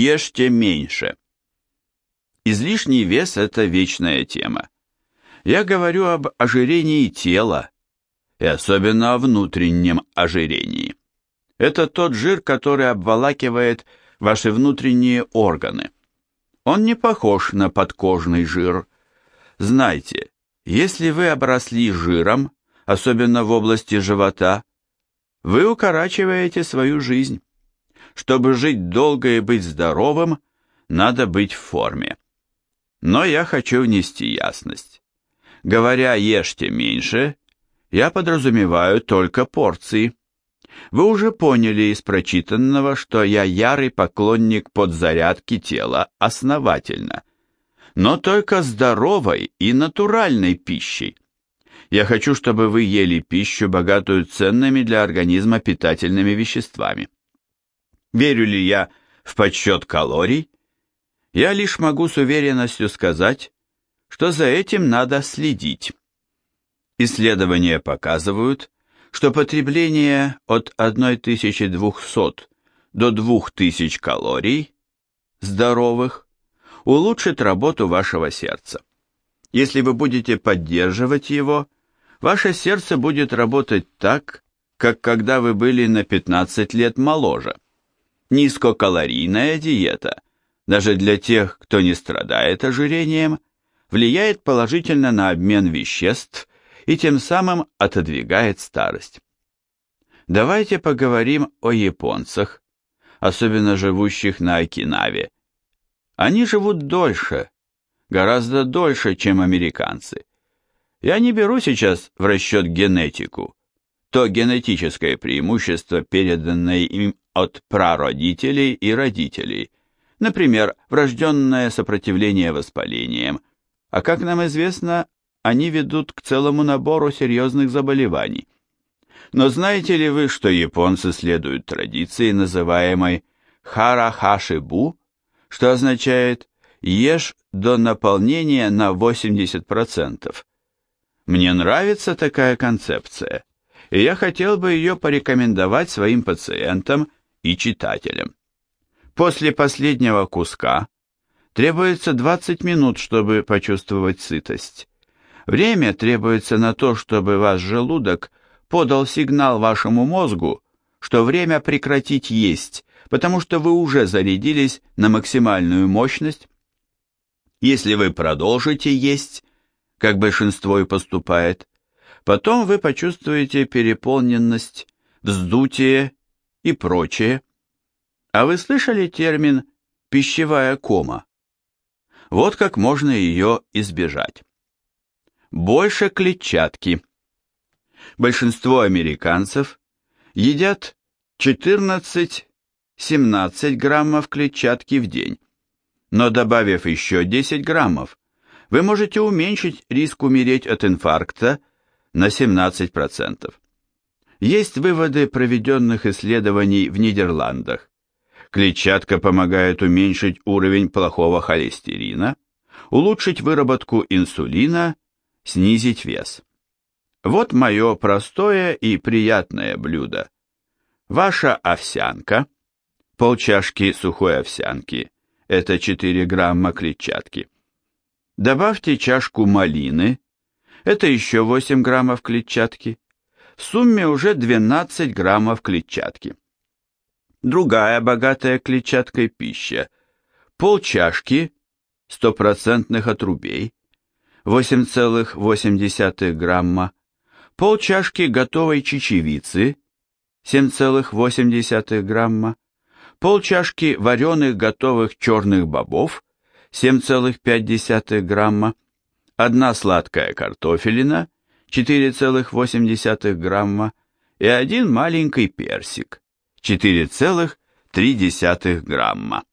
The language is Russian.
Ешьте меньше. Излишний вес – это вечная тема. Я говорю об ожирении тела, и особенно о внутреннем ожирении. Это тот жир, который обволакивает ваши внутренние органы. Он не похож на подкожный жир. Знайте, если вы обросли жиром, особенно в области живота, вы укорачиваете свою жизнь. Чтобы жить долго и быть здоровым, надо быть в форме. Но я хочу внести ясность. Говоря «ешьте меньше», я подразумеваю только порции. Вы уже поняли из прочитанного, что я ярый поклонник подзарядки тела основательно, но только здоровой и натуральной пищей. Я хочу, чтобы вы ели пищу, богатую ценными для организма питательными веществами. Верю ли я в подсчет калорий? Я лишь могу с уверенностью сказать, что за этим надо следить. Исследования показывают, что потребление от 1200 до 2000 калорий здоровых улучшит работу вашего сердца. Если вы будете поддерживать его, ваше сердце будет работать так, как когда вы были на 15 лет моложе. Низкокалорийная диета, даже для тех, кто не страдает ожирением, влияет положительно на обмен веществ и тем самым отодвигает старость. Давайте поговорим о японцах, особенно живущих на Окинаве. Они живут дольше, гораздо дольше, чем американцы. Я не беру сейчас в расчет генетику, то генетическое преимущество, переданное им от прародителей и родителей, например, врожденное сопротивление воспалениям, а как нам известно, они ведут к целому набору серьезных заболеваний. Но знаете ли вы, что японцы следуют традиции, называемой харахашибу, что означает «ешь до наполнения на 80%»? Мне нравится такая концепция, и я хотел бы ее порекомендовать своим пациентам и читателям. После последнего куска требуется 20 минут, чтобы почувствовать сытость. Время требуется на то, чтобы ваш желудок подал сигнал вашему мозгу, что время прекратить есть, потому что вы уже зарядились на максимальную мощность. Если вы продолжите есть, как большинство и поступает, потом вы почувствуете переполненность, вздутие и прочее. А вы слышали термин «пищевая кома»? Вот как можно ее избежать. Больше клетчатки. Большинство американцев едят 14-17 граммов клетчатки в день, но добавив еще 10 граммов, вы можете уменьшить риск умереть от инфаркта на 17%. Есть выводы проведенных исследований в Нидерландах. Клетчатка помогает уменьшить уровень плохого холестерина, улучшить выработку инсулина, снизить вес. Вот мое простое и приятное блюдо. Ваша овсянка, полчашки сухой овсянки, это 4 грамма клетчатки. Добавьте чашку малины, это еще 8 граммов клетчатки. В сумме уже 12 граммов клетчатки. Другая богатая клетчаткой пища. Полчашки стопроцентных отрубей, 8,8 грамма, полчашки готовой чечевицы, 7,8 грамма, полчашки вареных готовых черных бобов, 7,5 грамма, одна сладкая картофелина, 4,8 грамма и один маленький персик, 4,3 грамма.